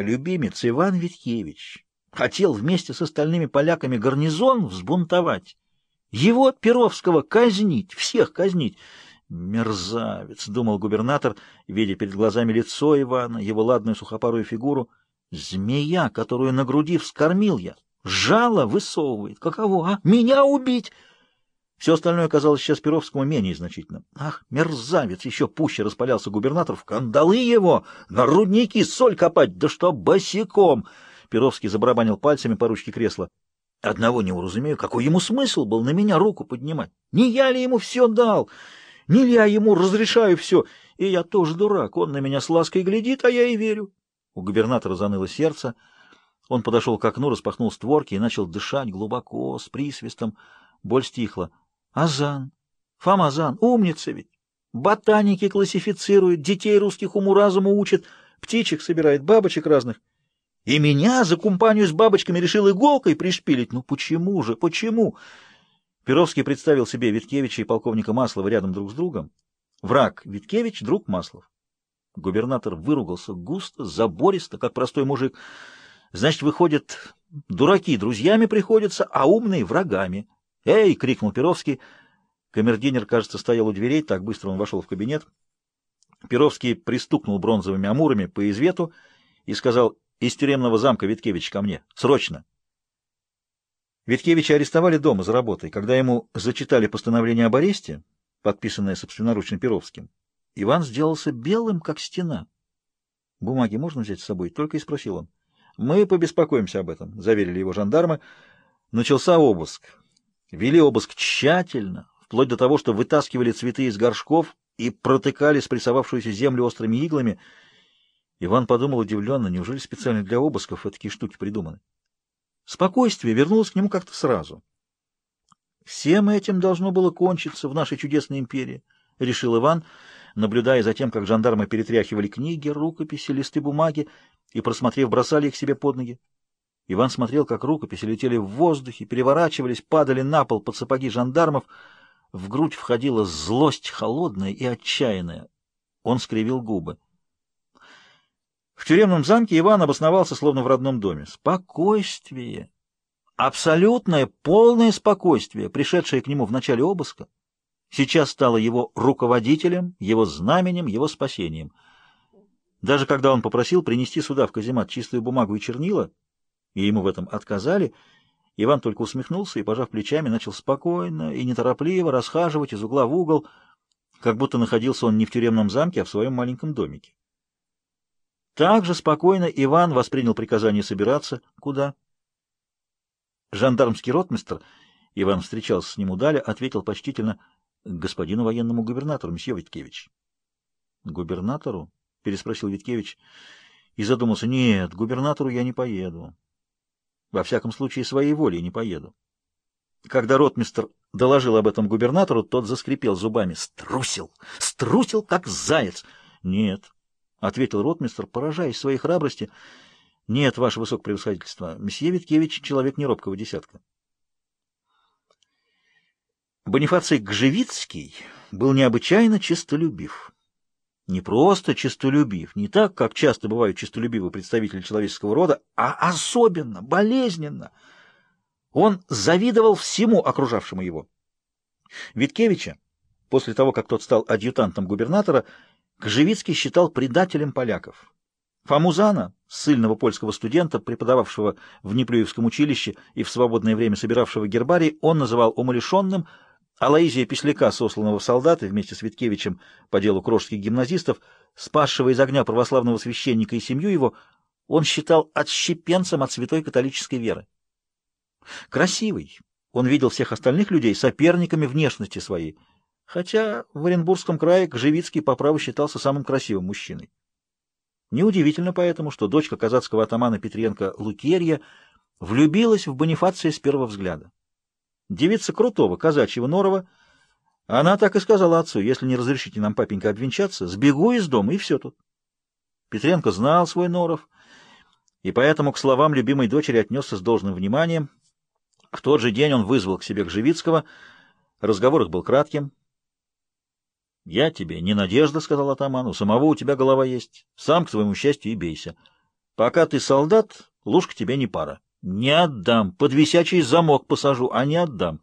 Любимец Иван Виткевич хотел вместе с остальными поляками гарнизон взбунтовать. Его, от Перовского, казнить, всех казнить. «Мерзавец!» — думал губернатор, видя перед глазами лицо Ивана, его ладную сухопарую фигуру. «Змея, которую на груди вскормил я, жало высовывает. Каково, а? Меня убить!» Все остальное казалось сейчас Перовскому менее значительным. Ах, мерзавец! Еще пуще распалялся губернатор. В кандалы его! На рудники соль копать! Да что босиком! Перовский забарабанил пальцами по ручке кресла. Одного не уразумею, какой ему смысл был на меня руку поднимать? Не я ли ему все дал? Не ли я ему разрешаю все? И я тоже дурак. Он на меня с лаской глядит, а я и верю. У губернатора заныло сердце. Он подошел к окну, распахнул створки и начал дышать глубоко, с присвистом. Боль стихла. Азан, Фамазан, умница ведь. Ботаники классифицируют, детей русских уму-разуму учат, птичек собирает, бабочек разных. И меня за компанию с бабочками решил иголкой пришпилить. Ну почему же, почему? Перовский представил себе Виткевича и полковника Маслова рядом друг с другом. Враг Виткевич, друг Маслов. Губернатор выругался густо, забористо, как простой мужик. Значит, выходит, дураки друзьями приходятся, а умные — врагами. «Эй!» — крикнул Перовский. Камердинер, кажется, стоял у дверей, так быстро он вошел в кабинет. Перовский пристукнул бронзовыми амурами по извету и сказал «Из тюремного замка Виткевич ко мне! Срочно!» Виткевича арестовали дома за работой, когда ему зачитали постановление об аресте, подписанное собственноручно Перовским. Иван сделался белым, как стена. «Бумаги можно взять с собой?» — только и спросил он. «Мы побеспокоимся об этом», — заверили его жандармы. Начался обыск вели обыск тщательно, вплоть до того, что вытаскивали цветы из горшков и протыкали спрессовавшуюся землю острыми иглами. Иван подумал удивленно, неужели специально для обысков вот такие штуки придуманы? Спокойствие вернулось к нему как-то сразу. «Всем этим должно было кончиться в нашей чудесной империи», — решил Иван, наблюдая за тем, как жандармы перетряхивали книги, рукописи, листы бумаги и, просмотрев, бросали их себе под ноги. Иван смотрел, как рукописи летели в воздухе, переворачивались, падали на пол под сапоги жандармов. В грудь входила злость холодная и отчаянная. Он скривил губы. В тюремном замке Иван обосновался, словно в родном доме. Спокойствие! Абсолютное, полное спокойствие, пришедшее к нему в начале обыска, сейчас стало его руководителем, его знаменем, его спасением. Даже когда он попросил принести сюда в каземат чистую бумагу и чернила, и ему в этом отказали. Иван только усмехнулся и, пожав плечами, начал спокойно и неторопливо расхаживать из угла в угол, как будто находился он не в тюремном замке, а в своем маленьком домике. Так же спокойно Иван воспринял приказание собираться. Куда? Жандармский ротмистр, Иван встречался с ним у Даля, ответил почтительно — господину военному губернатору, мсье Виткевич. — Губернатору? — переспросил Виткевич и задумался. — Нет, к губернатору я не поеду. Во всяком случае, своей волей не поеду. Когда ротмистр доложил об этом губернатору, тот заскрипел зубами. Струсил! Струсил, как заяц! Нет, — ответил ротмистр, поражаясь своей храбрости. Нет, ваше высокопревосходительство, месье Виткевич — человек неробкого десятка. Бонифаций Гжевицкий был необычайно честолюбив не просто честолюбив, не так, как часто бывают честолюбивы представители человеческого рода, а особенно, болезненно. Он завидовал всему окружавшему его. Виткевича, после того, как тот стал адъютантом губернатора, Кожевицкий считал предателем поляков. Фамузана, сильного польского студента, преподававшего в Неплюевском училище и в свободное время собиравшего гербарий, он называл умалишенным, Алаизия Песляка, сосланного в солдаты вместе с Виткевичем по делу крошских гимназистов, спасшего из огня православного священника и семью его, он считал отщепенцем от святой католической веры. Красивый, он видел всех остальных людей соперниками внешности своей, хотя в Оренбургском крае Кжевицкий по праву считался самым красивым мужчиной. Неудивительно поэтому, что дочка казацкого атамана Петренко Лукерья влюбилась в Бонифация с первого взгляда. Девица Крутого, казачьего Норова, она так и сказала отцу, если не разрешите нам, папенька, обвенчаться, сбегу из дома, и все тут. Петренко знал свой Норов, и поэтому к словам любимой дочери отнесся с должным вниманием. В тот же день он вызвал к себе Кжевицкого. Разговор их был кратким. — Я тебе не надежда, — сказал атаман, — у самого у тебя голова есть. Сам, к твоему счастью, и бейся. Пока ты солдат, лужка тебе не пара. Не отдам. Под висячий замок посажу, а не отдам.